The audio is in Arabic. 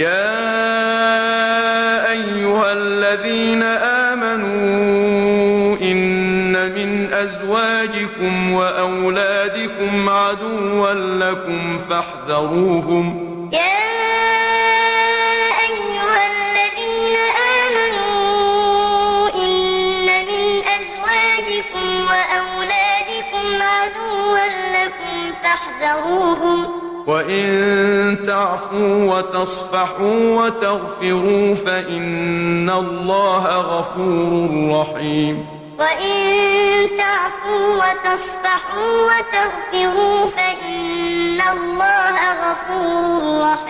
يَا أَيُّهَا الَّذِينَ آمَنُوا إِنَّ مِنْ أَزْوَاجِكُمْ وَأَوْلَادِكُمْ عَدُوًّا لَّكُمْ فَاحْذَرُوهُمْ ۚ وَإِن تَعْفُوا وَتَصْفَحُوا وَتَغْفِرُوا فَإِنَّ اللَّهَ غَفُورٌ رَّحِيمٌ وَإِن تَعْفُوا وَتَصْفَحُوا وَتَغْفِرُوا فَإِنَّ اللَّهَ غَفُورٌ رَّحِيمٌ